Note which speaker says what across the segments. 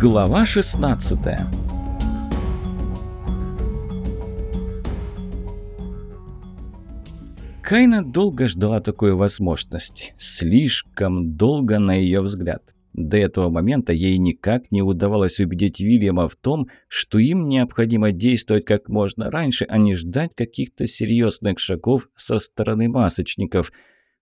Speaker 1: Глава 16 Кайна долго ждала такой возможности. Слишком долго на ее взгляд. До этого момента ей никак не удавалось убедить Вильяма в том, что им необходимо действовать как можно раньше, а не ждать каких-то серьезных шагов со стороны масочников.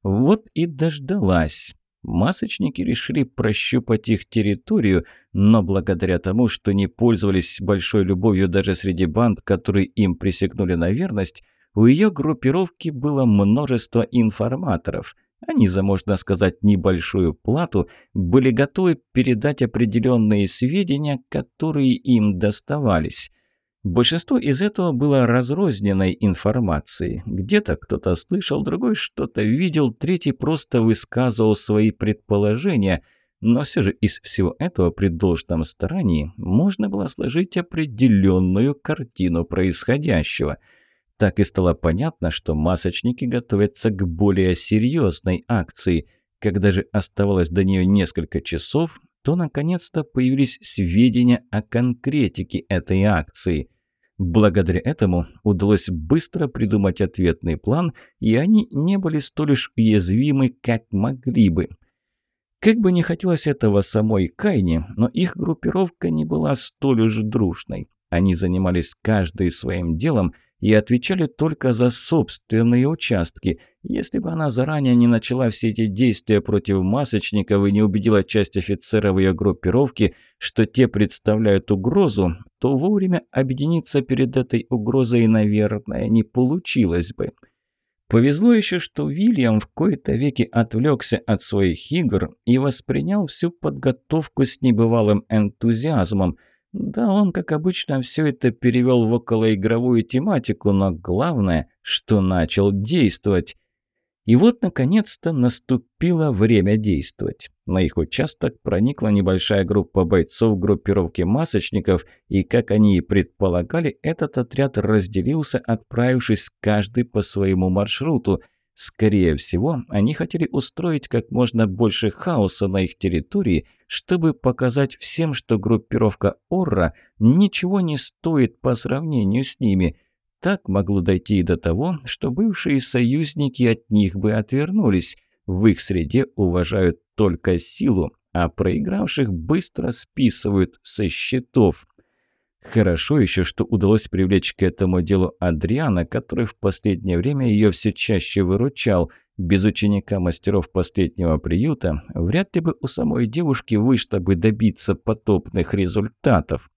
Speaker 1: Вот и дождалась. Масочники решили прощупать их территорию, но благодаря тому, что не пользовались большой любовью даже среди банд, которые им присягнули на верность, у ее группировки было множество информаторов. Они за, можно сказать, небольшую плату были готовы передать определенные сведения, которые им доставались. Большинство из этого было разрозненной информацией. Где-то кто-то слышал, другой что-то видел, третий просто высказывал свои предположения. Но все же из всего этого при должном старании можно было сложить определенную картину происходящего. Так и стало понятно, что масочники готовятся к более серьезной акции. Когда же оставалось до нее несколько часов, то наконец-то появились сведения о конкретике этой акции – Благодаря этому удалось быстро придумать ответный план, и они не были столь уж уязвимы, как могли бы. Как бы не хотелось этого самой Кайне, но их группировка не была столь уж дружной. Они занимались каждый своим делом – и отвечали только за собственные участки. Если бы она заранее не начала все эти действия против масочников и не убедила часть офицеров ее группировки, что те представляют угрозу, то вовремя объединиться перед этой угрозой, наверное, не получилось бы. Повезло еще, что Вильям в кои-то веки отвлекся от своих игр и воспринял всю подготовку с небывалым энтузиазмом – да, он, как обычно, все это перевел в околоигровую тематику, но главное, что начал действовать. И вот, наконец-то, наступило время действовать. На их участок проникла небольшая группа бойцов группировки масочников, и, как они и предполагали, этот отряд разделился, отправившись каждый по своему маршруту – Скорее всего, они хотели устроить как можно больше хаоса на их территории, чтобы показать всем, что группировка Орра ничего не стоит по сравнению с ними. Так могло дойти и до того, что бывшие союзники от них бы отвернулись. В их среде уважают только силу, а проигравших быстро списывают со счетов. Хорошо еще, что удалось привлечь к этому делу Адриана, который в последнее время ее все чаще выручал. Без ученика мастеров последнего приюта вряд ли бы у самой девушки вышло бы добиться потопных результатов.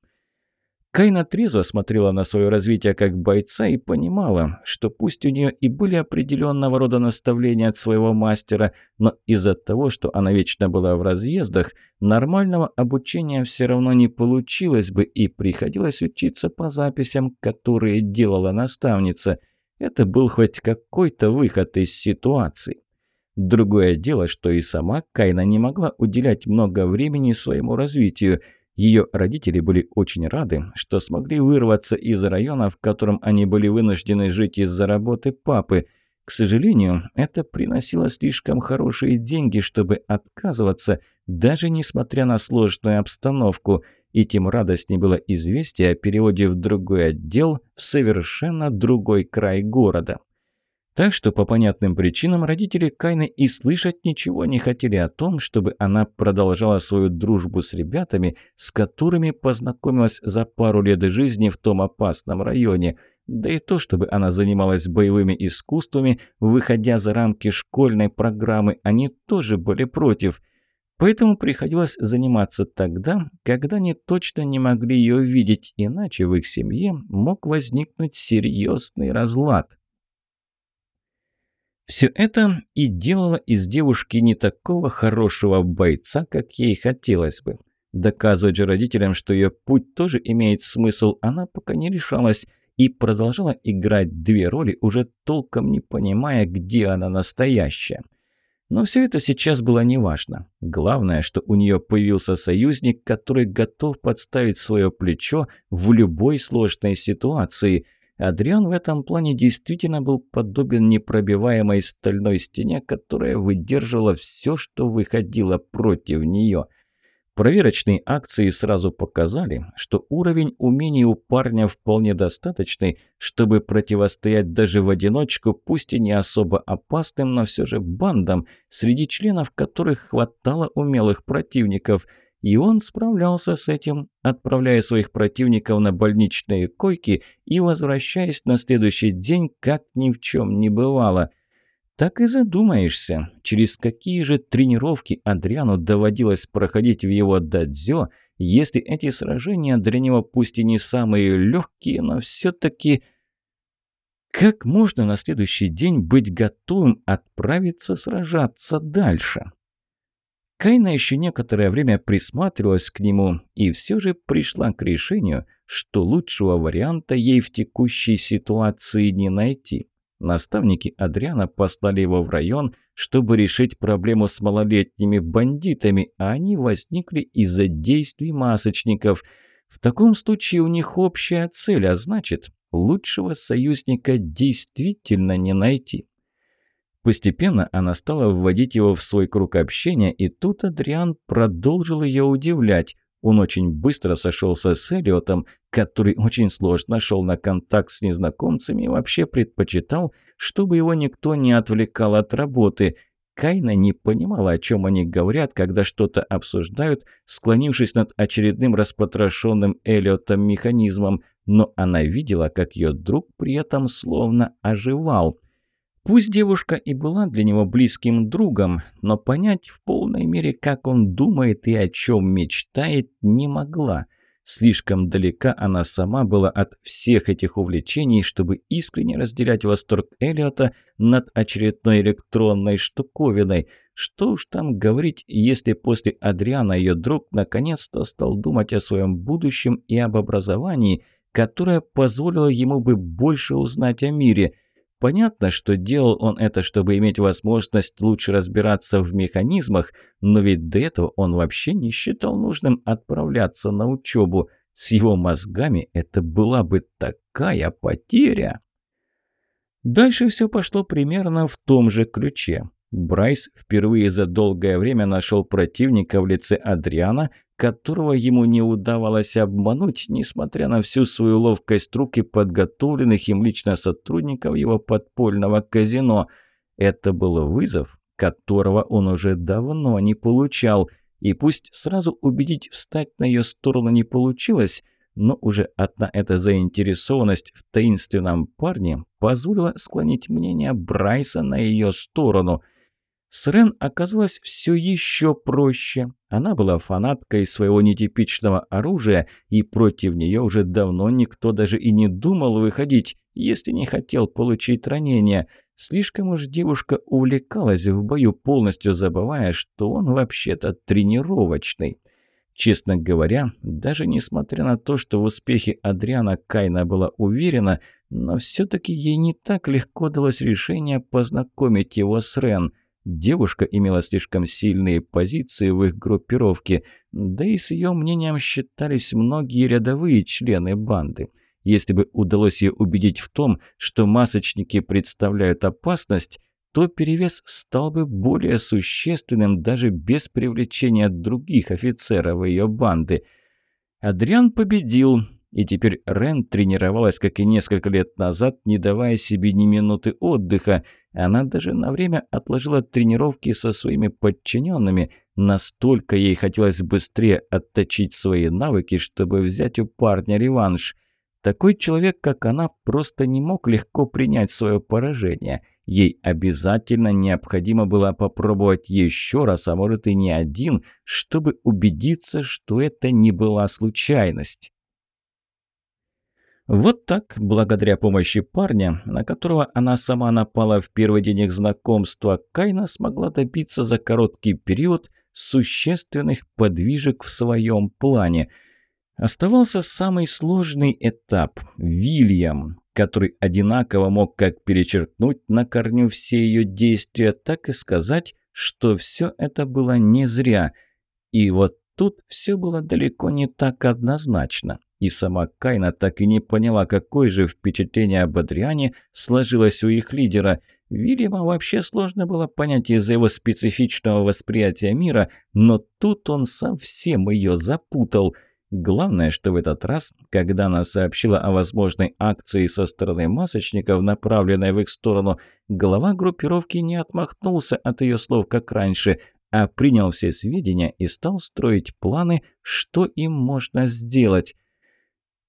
Speaker 1: Кайна трезво смотрела на свое развитие как бойца и понимала, что пусть у нее и были определенного рода наставления от своего мастера, но из-за того, что она вечно была в разъездах, нормального обучения все равно не получилось бы и приходилось учиться по записям, которые делала наставница. Это был хоть какой-то выход из ситуации. Другое дело, что и сама Кайна не могла уделять много времени своему развитию – ее родители были очень рады, что смогли вырваться из района, в котором они были вынуждены жить из-за работы папы. К сожалению, это приносило слишком хорошие деньги, чтобы отказываться, даже несмотря на сложную обстановку. И тем радостнее было известие о переводе в другой отдел в совершенно другой край города. Так что по понятным причинам родители Кайны и слышать ничего не хотели о том, чтобы она продолжала свою дружбу с ребятами, с которыми познакомилась за пару лет жизни в том опасном районе. Да и то, чтобы она занималась боевыми искусствами, выходя за рамки школьной программы, они тоже были против. Поэтому приходилось заниматься тогда, когда они точно не могли ее видеть, иначе в их семье мог возникнуть серьезный разлад. Все это и делало из девушки не такого хорошего бойца, как ей хотелось бы. Доказывать же родителям, что ее путь тоже имеет смысл, она пока не решалась и продолжала играть две роли, уже толком не понимая, где она настоящая. Но все это сейчас было неважно. Главное, что у нее появился союзник, который готов подставить свое плечо в любой сложной ситуации – Адриан в этом плане действительно был подобен непробиваемой стальной стене, которая выдерживала все, что выходило против нее. Проверочные акции сразу показали, что уровень умений у парня вполне достаточный, чтобы противостоять даже в одиночку, пусть и не особо опасным, но все же бандам, среди членов которых хватало умелых противников. И он справлялся с этим, отправляя своих противников на больничные койки и возвращаясь на следующий день, как ни в чем не бывало – так и задумаешься, через какие же тренировки Адриану доводилось проходить в его дадзё, если эти сражения для него пусть и не самые легкие, но все-таки... Как можно на следующий день быть готовым отправиться сражаться дальше? Кайна еще некоторое время присматривалась к нему и все же пришла к решению, что лучшего варианта ей в текущей ситуации не найти. Наставники Адриана послали его в район, чтобы решить проблему с малолетними бандитами, а они возникли из-за действий масочников. В таком случае у них общая цель, а значит, лучшего союзника действительно не найти. Постепенно она стала вводить его в свой круг общения, и тут Адриан продолжил ее удивлять. Он очень быстро сошелся с Элиотом, который очень сложно шел на контакт с незнакомцами и вообще предпочитал, чтобы его никто не отвлекал от работы. Кайна не понимала, о чем они говорят, когда что-то обсуждают, склонившись над очередным распотрошенным Элиотом механизмом, но она видела, как ее друг при этом словно оживал – Пусть девушка и была для него близким другом, но понять в полной мере, как он думает и о чем мечтает, не могла. Слишком далека она сама была от всех этих увлечений, чтобы искренне разделять восторг Эллиота над очередной электронной штуковиной. Что уж там говорить, если после Адриана ее друг наконец-то стал думать о своем будущем и об образовании, которое позволило ему бы больше узнать о мире – Понятно, что делал он это, чтобы иметь возможность лучше разбираться в механизмах, но ведь до этого он вообще не считал нужным отправляться на учебу. С его мозгами это была бы такая потеря. Дальше все пошло примерно в том же ключе. Брайс впервые за долгое время нашел противника в лице Адриана, которого ему не удавалось обмануть, несмотря на всю свою ловкость рук и подготовленных им лично сотрудников его подпольного казино. Это был вызов, которого он уже давно не получал. И пусть сразу убедить встать на ее сторону не получилось, но уже одна эта заинтересованность в таинственном парне позволила склонить мнение Брайса на ее сторону – с Рен оказалось все еще проще. Она была фанаткой своего нетипичного оружия, и против нее уже давно никто даже и не думал выходить, если не хотел получить ранение. Слишком уж девушка увлекалась в бою, полностью забывая, что он вообще-то тренировочный. Честно говоря, даже несмотря на то, что в успехе Адриана Кайна была уверена, но все-таки ей не так легко далось решение познакомить его с Рен – Девушка имела слишком сильные позиции в их группировке, да и с ее мнением считались многие рядовые члены банды. Если бы удалось ее убедить в том, что масочники представляют опасность, то перевес стал бы более существенным даже без привлечения других офицеров ее банды. Адриан победил, и теперь Рен тренировалась, как и несколько лет назад, не давая себе ни минуты отдыха. Она даже на время отложила тренировки со своими подчиненными. Настолько ей хотелось быстрее отточить свои навыки, чтобы взять у парня реванш. Такой человек, как она, просто не мог легко принять свое поражение. Ей обязательно необходимо было попробовать еще раз, а может и не один, чтобы убедиться, что это не была случайность. Вот так, благодаря помощи парня, на которого она сама напала в первый день их знакомства, Кайна смогла добиться за короткий период существенных подвижек в своем плане. Оставался самый сложный этап – Вильям, который одинаково мог как перечеркнуть на корню все ее действия, так и сказать, что все это было не зря. И вот тут все было далеко не так однозначно. И сама Кайна так и не поняла, какое же впечатление об Адриане сложилось у их лидера. Вильяма вообще сложно было понять из-за его специфичного восприятия мира, но тут он совсем ее запутал. Главное, что в этот раз, когда она сообщила о возможной акции со стороны масочников, направленной в их сторону, глава группировки не отмахнулся от ее слов, как раньше, а принял все сведения и стал строить планы, что им можно сделать.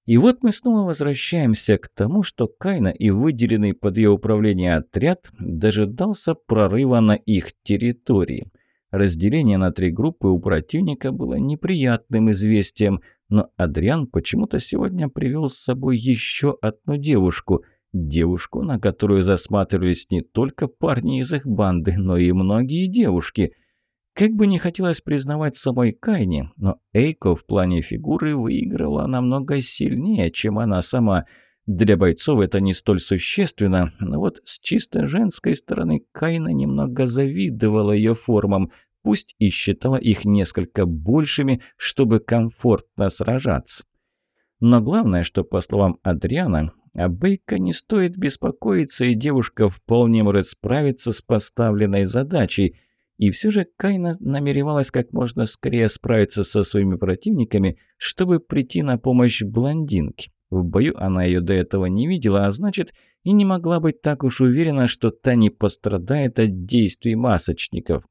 Speaker 1: И вот мы снова возвращаемся к тому, что Кайна и выделенный под ее управление отряд дожидался прорыва на их территории. Разделение на три группы у противника было неприятным известием, но Адриан почему-то сегодня привел с собой еще одну девушку. Девушку, на которую засматривались не только парни из их банды, но и многие девушки – как бы не хотелось признавать самой Кайне, но Эйко в плане фигуры выиграла намного сильнее, чем она сама. Для бойцов это не столь существенно, но вот с чисто женской стороны Кайна немного завидовала ее формам, пусть и считала их несколько большими, чтобы комфортно сражаться. Но главное, что, по словам Адриана, о Бейка не стоит беспокоиться, и девушка вполне может справиться с поставленной задачей – и все же Кайна намеревалась как можно скорее справиться со своими противниками, чтобы прийти на помощь блондинке. В бою она ее до этого не видела, а значит, и не могла быть так уж уверена, что та не пострадает от действий масочников.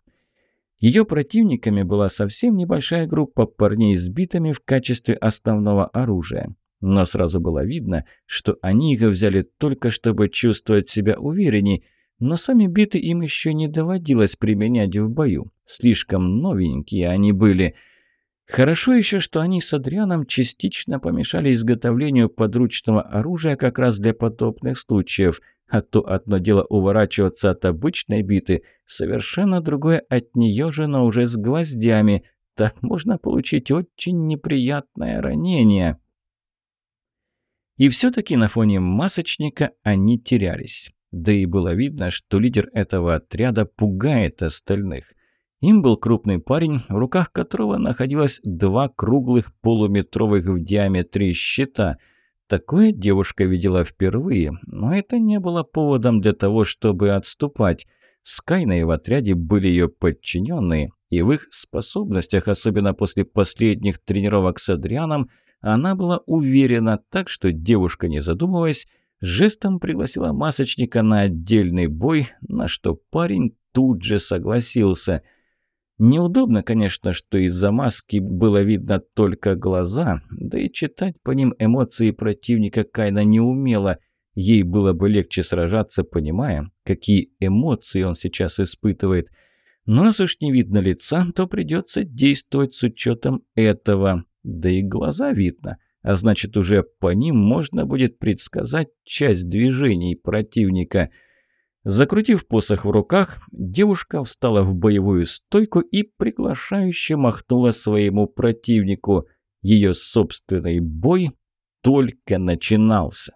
Speaker 1: Ее противниками была совсем небольшая группа парней с битами в качестве основного оружия. Но сразу было видно, что они их взяли только чтобы чувствовать себя уверенней, но сами биты им еще не доводилось применять в бою. Слишком новенькие они были. Хорошо еще, что они с Адрианом частично помешали изготовлению подручного оружия как раз для подобных случаев. А то одно дело уворачиваться от обычной биты, совершенно другое от нее же, но уже с гвоздями. Так можно получить очень неприятное ранение. И все-таки на фоне масочника они терялись. Да и было видно, что лидер этого отряда пугает остальных. Им был крупный парень, в руках которого находилось два круглых полуметровых в диаметре щита. Такое девушка видела впервые, но это не было поводом для того, чтобы отступать. С Кайной в отряде были ее подчиненные, и в их способностях, особенно после последних тренировок с Адрианом, она была уверена, так что девушка, не задумываясь, жестом пригласила масочника на отдельный бой, на что парень тут же согласился. Неудобно, конечно, что из-за маски было видно только глаза, да и читать по ним эмоции противника Кайна не умела. Ей было бы легче сражаться, понимая, какие эмоции он сейчас испытывает. Но раз уж не видно лица, то придется действовать с учетом этого. Да и глаза видно а значит уже по ним можно будет предсказать часть движений противника. Закрутив посох в руках, девушка встала в боевую стойку и приглашающе махнула своему противнику. Ее собственный бой только начинался.